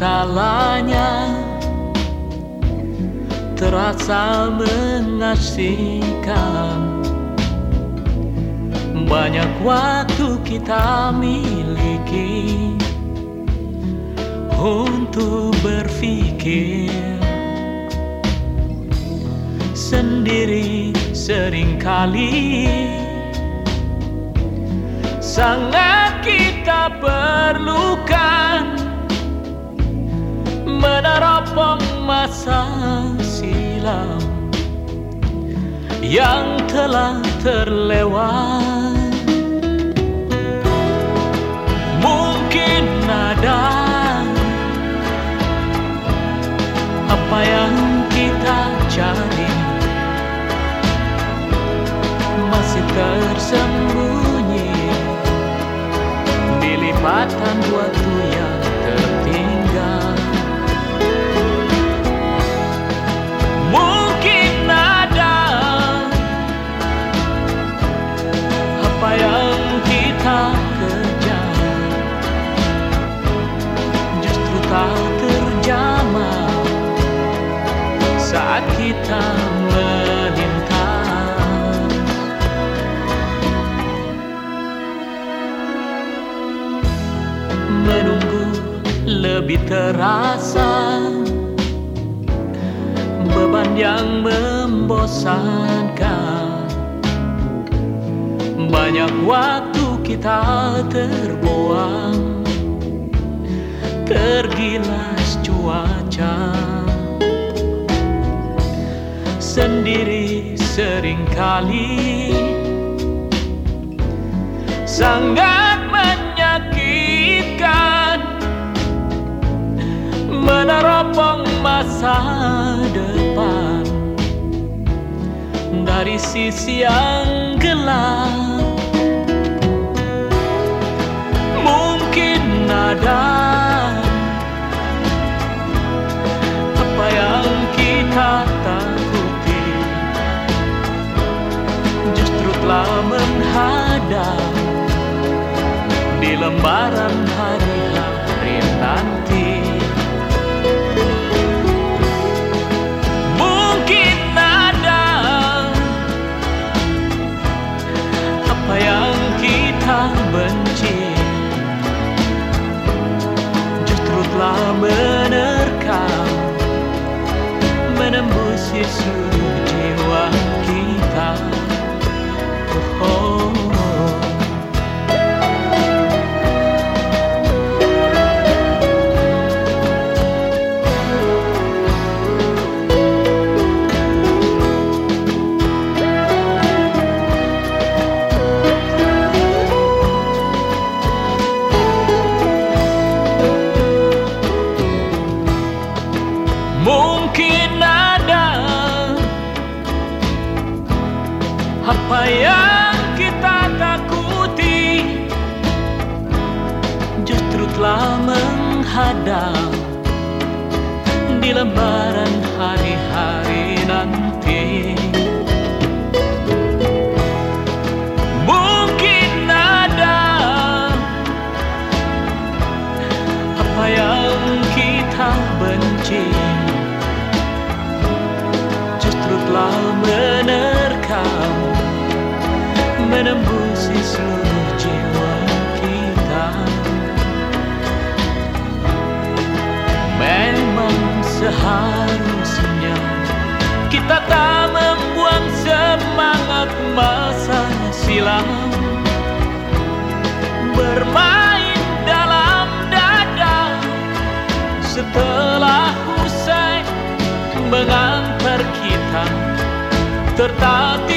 kalanya terasa mengasihkan. Banyak waktu kita miliki untuk berpikir sendiri sering kali. Sangat kita perlukan Meneropong masa silam Yang telah terlewat. Mungkin ada Apa yang kita cari. Masih tersembunyi Di lipatan waktu lebih terasa. Beban yang membosankan. Banyak waktu kita terbuang. Tergilas cuaca. Sendiri sering kali. Sangat Meneropong masa depan. Dari sisi yang gelap Mungkin ada Apa yang kita takuti. Justru telah menghadap Di lembaran menerkam Menembusi seluruh Mungkin ada. Apa yang kita takuti justru telah menghadap di lembaran hari-hari menembusi seluruh jiwa kita. Memang seharusnya kita tak membuang semangat masa silam. Bermain dalam dada setelah usai mengantar kita tertatih